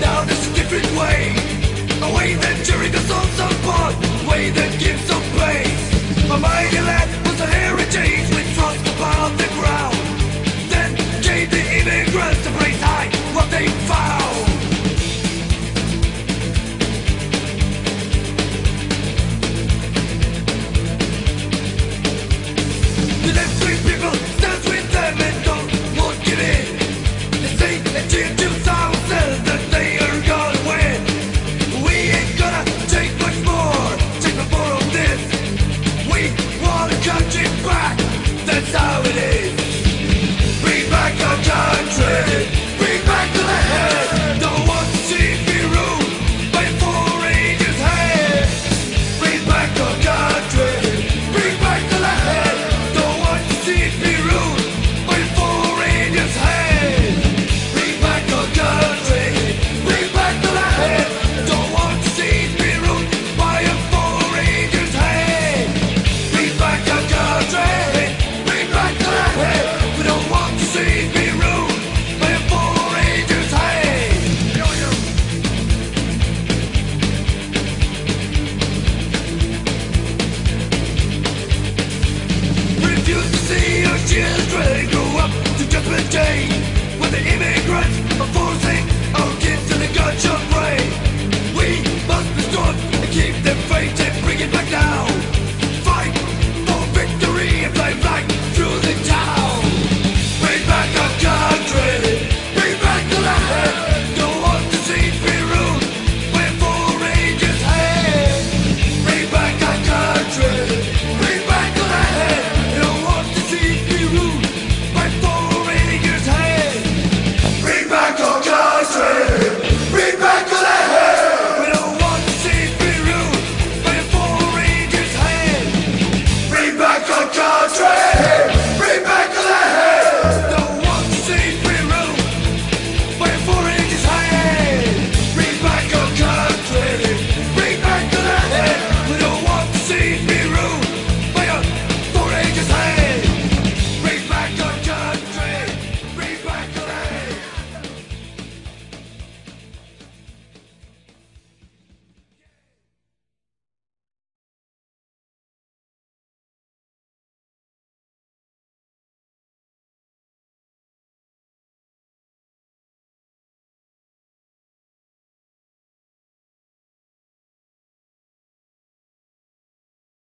Now there's a different way. A way that Jerry goes on some part, way that gives